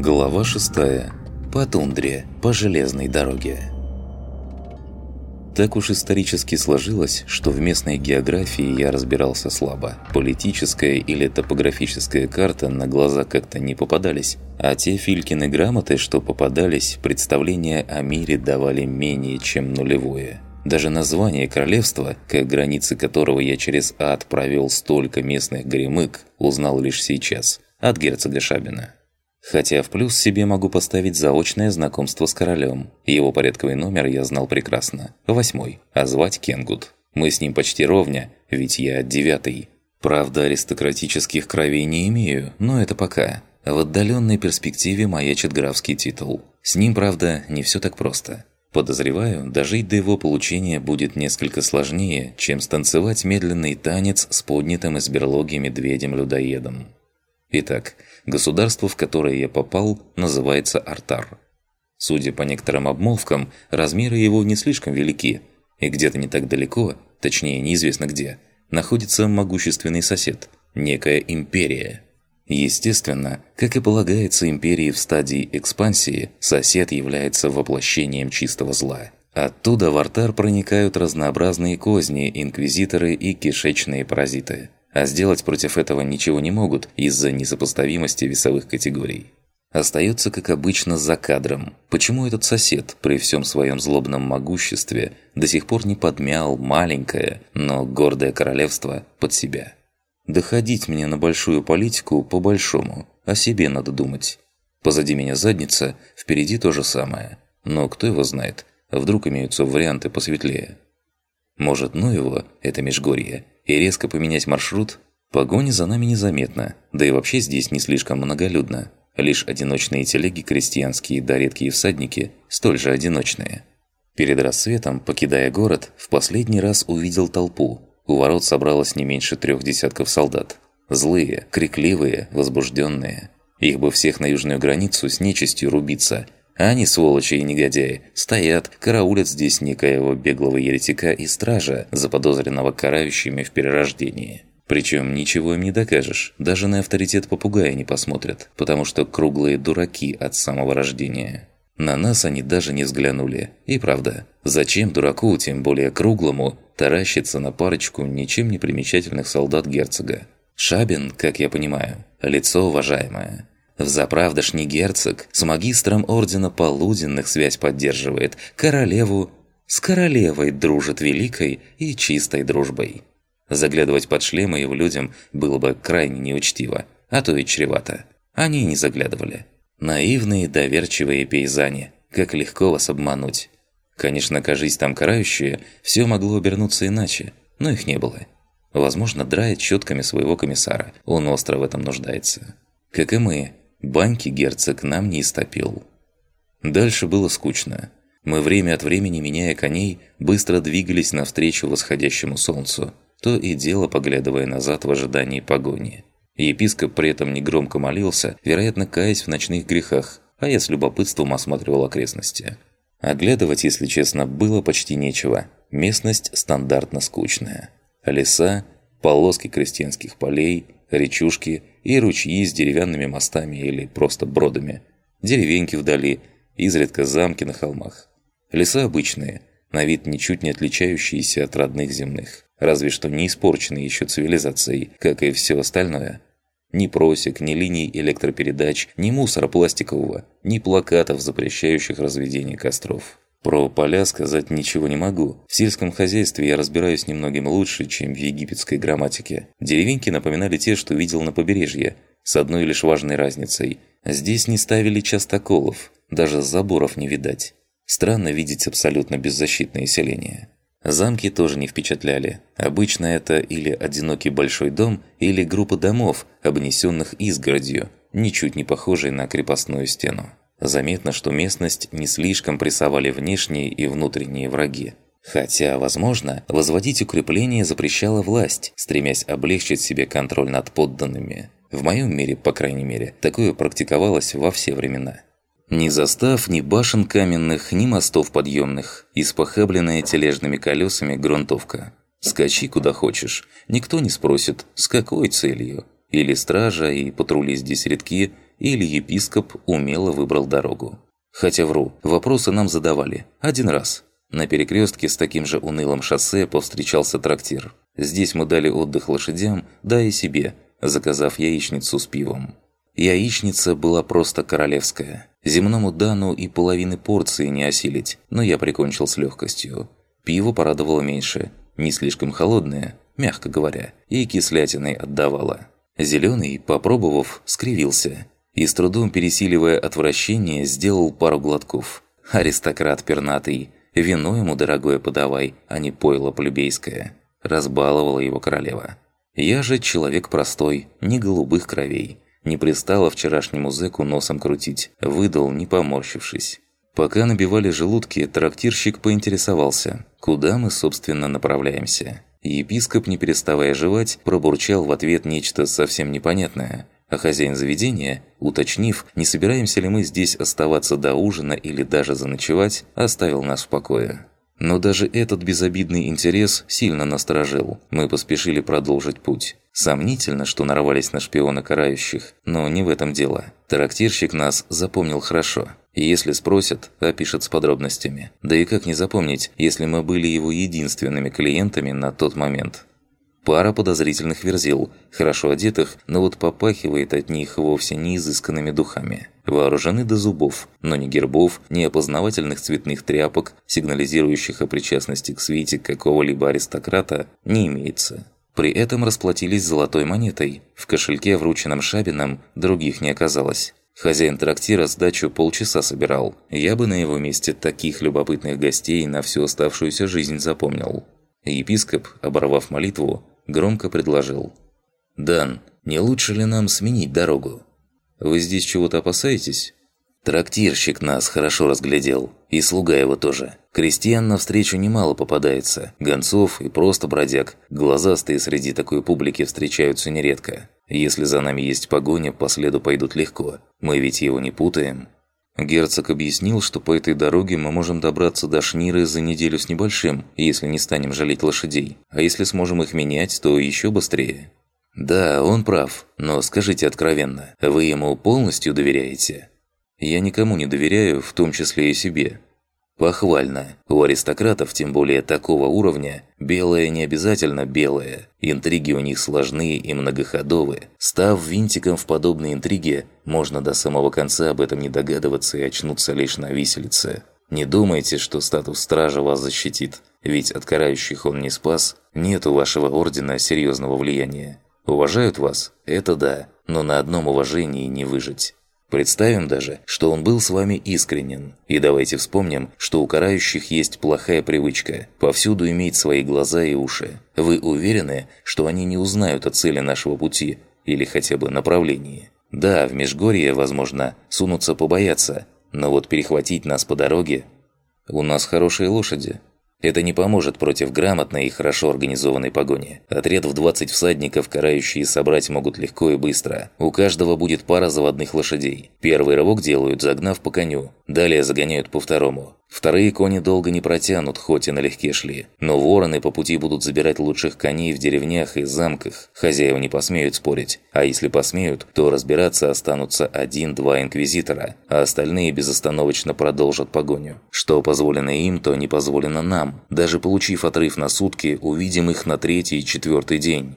Глава 6. По тундре, по железной дороге. Так уж исторически сложилось, что в местной географии я разбирался слабо. Политическая или топографическая карта на глаза как-то не попадались, а те Филькины грамоты, что попадались, представления о мире давали менее чем нулевое. Даже название королевства, как границы которого я через ад провел столько местных гремык, узнал лишь сейчас, от герцога Шабина. Хотя в плюс себе могу поставить заочное знакомство с королем. Его порядковый номер я знал прекрасно. Восьмой. А звать Кенгут. Мы с ним почти ровня, ведь я девятый. Правда, аристократических кровей не имею, но это пока. В отдаленной перспективе маячит графский титул. С ним, правда, не все так просто. Подозреваю, дожить до его получения будет несколько сложнее, чем станцевать медленный танец с поднятым из берлоги медведем-людоедом. Итак, государство, в которое я попал, называется Артар. Судя по некоторым обмолвкам, размеры его не слишком велики, и где-то не так далеко, точнее неизвестно где, находится могущественный сосед, некая империя. Естественно, как и полагается империи в стадии экспансии, сосед является воплощением чистого зла. Оттуда в Артар проникают разнообразные козни, инквизиторы и кишечные паразиты – а сделать против этого ничего не могут из-за несопоставимости весовых категорий. Остается, как обычно, за кадром. Почему этот сосед, при всем своем злобном могуществе, до сих пор не подмял маленькое, но гордое королевство под себя? Доходить мне на большую политику по-большому, о себе надо думать. Позади меня задница, впереди то же самое. Но кто его знает, вдруг имеются варианты посветлее. Может, ну его, это межгорье, и резко поменять маршрут? Погони за нами незаметно, да и вообще здесь не слишком многолюдно. Лишь одиночные телеги крестьянские да редкие всадники, столь же одиночные. Перед рассветом, покидая город, в последний раз увидел толпу. У ворот собралось не меньше трех десятков солдат. Злые, крикливые, возбужденные. Их бы всех на южную границу с нечистью рубиться – а они, сволочи и негодяи, стоят, караулят здесь некоего беглого еретика и стража, заподозренного карающими в перерождении. Причем ничего им не докажешь, даже на авторитет попугая не посмотрят, потому что круглые дураки от самого рождения. На нас они даже не взглянули. И правда, зачем дураку, тем более круглому, таращиться на парочку ничем не примечательных солдат герцога? Шабин, как я понимаю, лицо уважаемое. Взаправдошний герцог с магистром Ордена Полуденных связь поддерживает, королеву с королевой дружит великой и чистой дружбой. Заглядывать под шлемы его людям было бы крайне неучтиво, а то и чревато. Они не заглядывали. Наивные, доверчивые пейзане, как легко вас обмануть. Конечно, кажись там карающие, все могло обернуться иначе, но их не было. Возможно, драет щетками своего комиссара, он остро в этом нуждается. Как и мы, Баньки герцог нам не истопил. Дальше было скучно. Мы время от времени, меняя коней, быстро двигались навстречу восходящему солнцу, то и дело поглядывая назад в ожидании погони. Епископ при этом негромко молился, вероятно, каясь в ночных грехах, а я с любопытством осматривал окрестности. Оглядывать, если честно, было почти нечего. Местность стандартно скучная. Леса, полоски крестьянских полей, речушки – и ручьи с деревянными мостами или просто бродами, деревеньки вдали, изредка замки на холмах. Леса обычные, на вид ничуть не отличающиеся от родных земных, разве что не испорченные еще цивилизацией, как и все остальное. Ни просек, ни линий электропередач, ни мусора пластикового, ни плакатов, запрещающих разведение костров. Про поля сказать ничего не могу. В сельском хозяйстве я разбираюсь немногим лучше, чем в египетской грамматике. Деревеньки напоминали те, что видел на побережье, с одной лишь важной разницей. Здесь не ставили частоколов, даже заборов не видать. Странно видеть абсолютно беззащитное селение. Замки тоже не впечатляли. Обычно это или одинокий большой дом, или группа домов, обнесенных изгородью, ничуть не похожей на крепостную стену. Заметно, что местность не слишком прессовали внешние и внутренние враги. Хотя, возможно, возводить укрепления запрещала власть, стремясь облегчить себе контроль над подданными. В моем мире, по крайней мере, такое практиковалось во все времена. Ни застав, ни башен каменных, ни мостов подъемных, испохабленная тележными колесами грунтовка. Скачи куда хочешь, никто не спросит, с какой целью. Или стража и патрули здесь редки, или епископ умело выбрал дорогу. Хотя вру, вопросы нам задавали. Один раз. На перекрестке с таким же унылым шоссе повстречался трактир. Здесь мы дали отдых лошадям, да и себе, заказав яичницу с пивом. Яичница была просто королевская. Земному Дану и половины порции не осилить, но я прикончил с легкостью. Пиво порадовало меньше, не слишком холодное, мягко говоря, и кислятиной отдавало. Зеленый, попробовав, скривился и с трудом пересиливая отвращение, сделал пару глотков. Аристократ пернатый, вино ему дорогое подавай, а не пойло плебейское. Разбаловала его королева. Я же человек простой, не голубых кровей. Не пристало вчерашнему зэку носом крутить, выдал, не поморщившись. Пока набивали желудки, трактирщик поинтересовался, куда мы, собственно, направляемся. Епископ, не переставая жевать, пробурчал в ответ нечто совсем непонятное, а хозяин заведения, уточнив, не собираемся ли мы здесь оставаться до ужина или даже заночевать, оставил нас в покое. Но даже этот безобидный интерес сильно насторожил. Мы поспешили продолжить путь. Сомнительно, что нарвались на шпиона карающих, но не в этом дело. Трактирщик нас запомнил хорошо. И если спросят, опишет с подробностями. Да и как не запомнить, если мы были его единственными клиентами на тот момент. Пара подозрительных верзил, хорошо одетых, но вот попахивает от них вовсе не изысканными духами. Вооружены до зубов, но ни гербов, ни опознавательных цветных тряпок, сигнализирующих о причастности к свите какого-либо аристократа, не имеется. При этом расплатились золотой монетой. В кошельке, врученном Шабином, других не оказалось. Хозяин трактира сдачу полчаса собирал. Я бы на его месте таких любопытных гостей на всю оставшуюся жизнь запомнил. Епископ, оборвав молитву, громко предложил. «Дан, не лучше ли нам сменить дорогу? Вы здесь чего-то опасаетесь?» Трактирщик нас хорошо разглядел, и слуга его тоже. Крестьян навстречу немало попадается, гонцов и просто бродяг. Глазастые среди такой публики встречаются нередко. Если за нами есть погоня, по следу пойдут легко. Мы ведь его не путаем. Герцог объяснил, что по этой дороге мы можем добраться до Шниры за неделю с небольшим, если не станем жалеть лошадей. А если сможем их менять, то еще быстрее. Да, он прав, но скажите откровенно, вы ему полностью доверяете? Я никому не доверяю, в том числе и себе. Похвально. У аристократов, тем более такого уровня, белое не обязательно белое. Интриги у них сложные и многоходовые. Став винтиком в подобной интриге, можно до самого конца об этом не догадываться и очнуться лишь на виселице. Не думайте, что статус стража вас защитит, ведь от карающих он не спас, нет у вашего ордена серьезного влияния. Уважают вас? Это да, но на одном уважении не выжить. Представим даже, что он был с вами искренен. И давайте вспомним, что у карающих есть плохая привычка – повсюду иметь свои глаза и уши. Вы уверены, что они не узнают о цели нашего пути или хотя бы направлении? Да, в Межгорье, возможно, сунуться побояться, но вот перехватить нас по дороге... У нас хорошие лошади, это не поможет против грамотной и хорошо организованной погони. Отряд в 20 всадников карающие собрать могут легко и быстро. У каждого будет пара заводных лошадей. Первый рывок делают, загнав по коню. Далее загоняют по второму. Вторые кони долго не протянут, хоть и налегке шли. Но вороны по пути будут забирать лучших коней в деревнях и замках. Хозяева не посмеют спорить. А если посмеют, то разбираться останутся один-два инквизитора, а остальные безостановочно продолжат погоню. Что позволено им, то не позволено нам. Даже получив отрыв на сутки, увидим их на третий и четвертый день.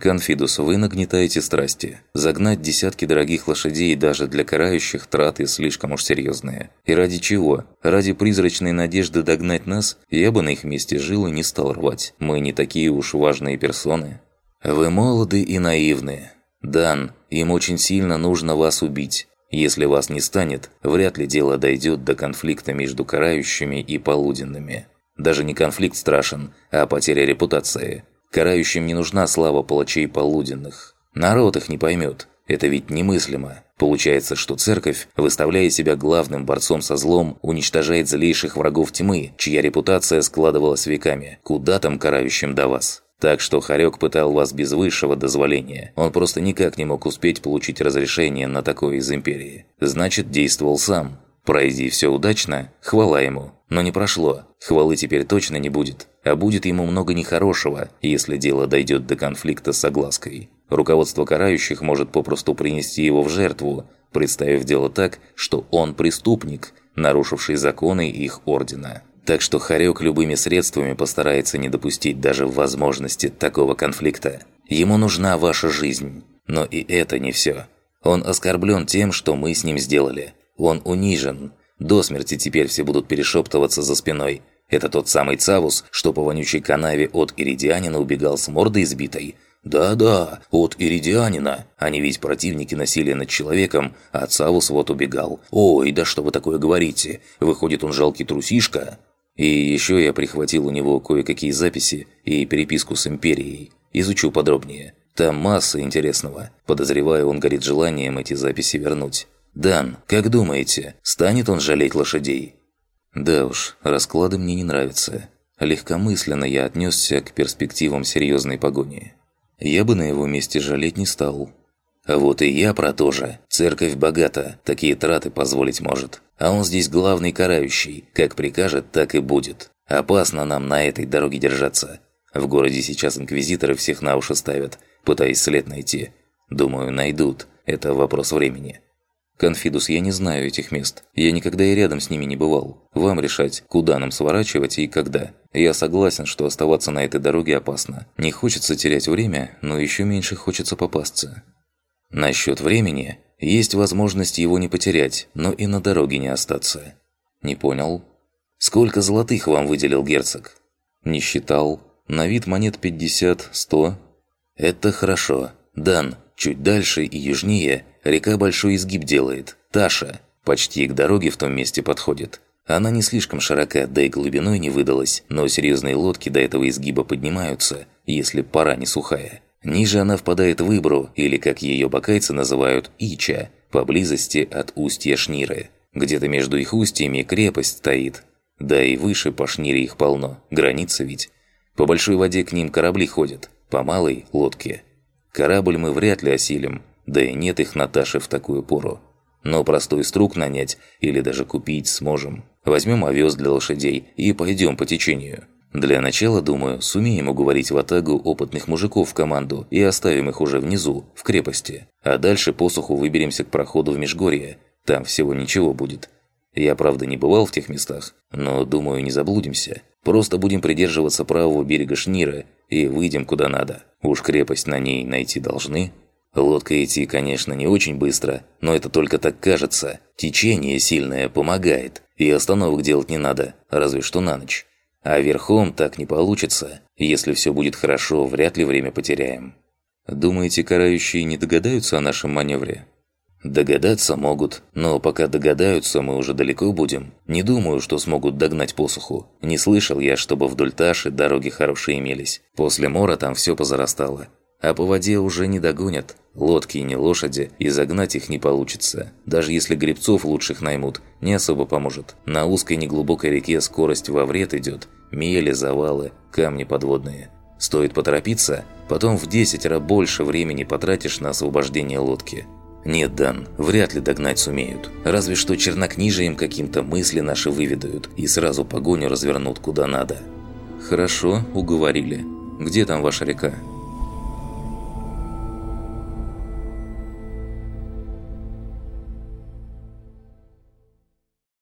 Конфидус, вы нагнетаете страсти. Загнать десятки дорогих лошадей даже для карающих траты слишком уж серьезные. И ради чего? Ради призрачной надежды догнать нас? Я бы на их месте жил и не стал рвать. Мы не такие уж важные персоны. Вы молоды и наивны. Дан, им очень сильно нужно вас убить. Если вас не станет, вряд ли дело дойдет до конфликта между карающими и полуденными. Даже не конфликт страшен, а потеря репутации – Карающим не нужна слава палачей полуденных. Народ их не поймет. Это ведь немыслимо. Получается, что церковь, выставляя себя главным борцом со злом, уничтожает злейших врагов тьмы, чья репутация складывалась веками. Куда там карающим до вас? Так что Харек пытал вас без высшего дозволения. Он просто никак не мог успеть получить разрешение на такое из Империи. Значит, действовал сам. Пройди все удачно, хвала ему. Но не прошло. Хвалы теперь точно не будет. А будет ему много нехорошего, если дело дойдет до конфликта с оглаской. Руководство карающих может попросту принести его в жертву, представив дело так, что он преступник, нарушивший законы их ордена. Так что Харек любыми средствами постарается не допустить даже возможности такого конфликта. Ему нужна ваша жизнь. Но и это не все. Он оскорблен тем, что мы с ним сделали. Он унижен. До смерти теперь все будут перешептываться за спиной. Это тот самый Цавус, что по вонючей канаве от Иридианина убегал с мордой избитой. Да-да, от Иридианина. Они ведь противники насилия над человеком, а Цавус вот убегал. Ой, да что вы такое говорите? Выходит, он жалкий трусишка? И еще я прихватил у него кое-какие записи и переписку с Империей. Изучу подробнее. Там масса интересного. Подозреваю, он горит желанием эти записи вернуть. «Дан, как думаете, станет он жалеть лошадей?» Да уж, расклады мне не нравятся. Легкомысленно я отнесся к перспективам серьезной погони. Я бы на его месте жалеть не стал. А вот и я про то же. Церковь богата, такие траты позволить может. А он здесь главный карающий. Как прикажет, так и будет. Опасно нам на этой дороге держаться. В городе сейчас инквизиторы всех на уши ставят, пытаясь след найти. Думаю, найдут. Это вопрос времени. Конфидус, я не знаю этих мест. Я никогда и рядом с ними не бывал. Вам решать, куда нам сворачивать и когда. Я согласен, что оставаться на этой дороге опасно. Не хочется терять время, но еще меньше хочется попасться. Насчет времени, есть возможность его не потерять, но и на дороге не остаться. Не понял? Сколько золотых вам выделил герцог? Не считал. На вид монет 50, 100. Это хорошо. Дан, чуть дальше и южнее река большой изгиб делает. Таша. Почти к дороге в том месте подходит. Она не слишком широка, да и глубиной не выдалась, но серьезные лодки до этого изгиба поднимаются, если пора не сухая. Ниже она впадает в Ибру, или как ее бакайцы называют, Ича, поблизости от устья Шниры. Где-то между их устьями крепость стоит. Да и выше по Шнире их полно, граница ведь. По большой воде к ним корабли ходят, по малой – лодке. Корабль мы вряд ли осилим, да и нет их Наташи в такую пору. Но простой струк нанять или даже купить сможем. Возьмем овес для лошадей и пойдем по течению. Для начала, думаю, сумеем уговорить Ватагу опытных мужиков в команду и оставим их уже внизу, в крепости. А дальше посуху выберемся к проходу в Межгорье. Там всего ничего будет. Я, правда, не бывал в тех местах, но, думаю, не заблудимся. Просто будем придерживаться правого берега Шнира и выйдем куда надо. Уж крепость на ней найти должны. Лодка идти, конечно, не очень быстро, но это только так кажется. Течение сильное помогает, и остановок делать не надо, разве что на ночь. А верхом так не получится. Если все будет хорошо, вряд ли время потеряем. Думаете, карающие не догадаются о нашем маневре? Догадаться могут, но пока догадаются, мы уже далеко будем. Не думаю, что смогут догнать посуху. Не слышал я, чтобы вдоль Таши дороги хорошие имелись. После мора там все позарастало. А по воде уже не догонят. Лодки и не лошади, и загнать их не получится. Даже если гребцов лучших наймут, не особо поможет. На узкой неглубокой реке скорость во вред идет. Мели, завалы, камни подводные. Стоит поторопиться, потом в 10 раз больше времени потратишь на освобождение лодки. Нет, Дан, вряд ли догнать сумеют. Разве что чернокнижием каким-то мысли наши выведают и сразу погоню развернут куда надо. Хорошо, уговорили. Где там ваша река?